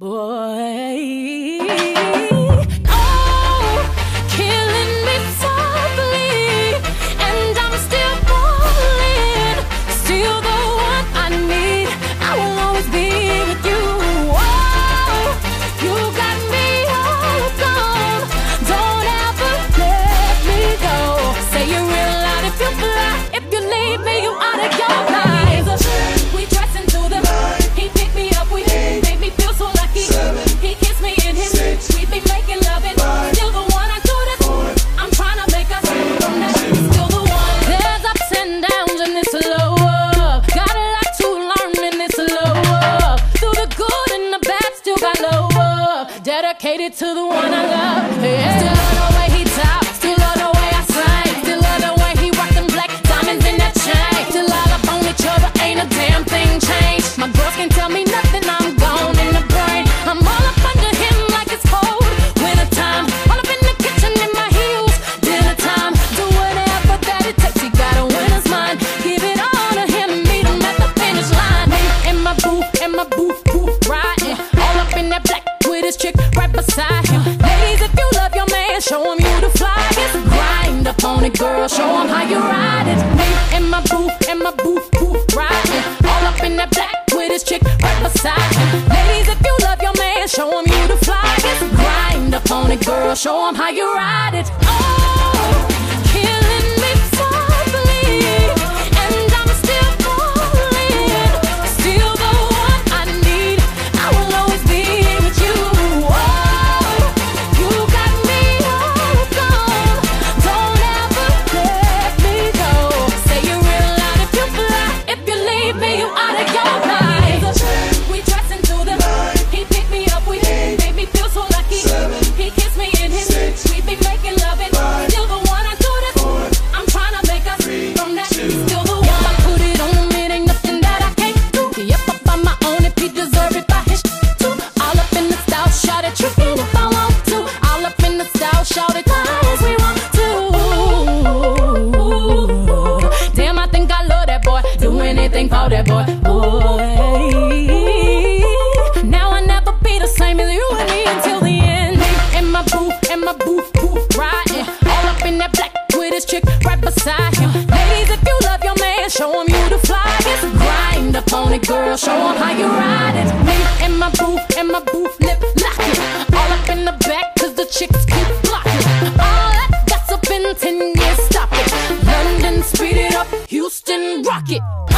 Boy. Dedicated to the one I love. Yeah. Still love the way he talk, still love the way I sing, still love the way he rock them black diamonds in that chain. Still all up on each other, ain't a damn thing changed. My girls can tell me nothing, I'm gone in the brain. I'm all up under him like it's cold winter time. All up in the kitchen in my heels, dinner time. Do whatever that it takes, he got a winner's mind. Give it all to him, meet him at the finish line. Me and my boo, and my boo, the flyest. Grind up on it, girl, show him how you ride it. Me and my boo, and my boo, boo, riding. All up in that black with his chick right beside him. Ladies, if you love your man, show him you the flyest. Grind up on it, girl, show him how you ride it. Oh. in my booth, booth riding. All up in that black with his chick right beside him. Ladies, if you love your man, show him you the flyest. Grind up on it, girl, show him how you ride it. Me in my booth, in my booth, lip locking. All up in the back, cause the chicks keep blocking. All that gossip in 10 years, stop it. London, speed it up, Houston, rock it.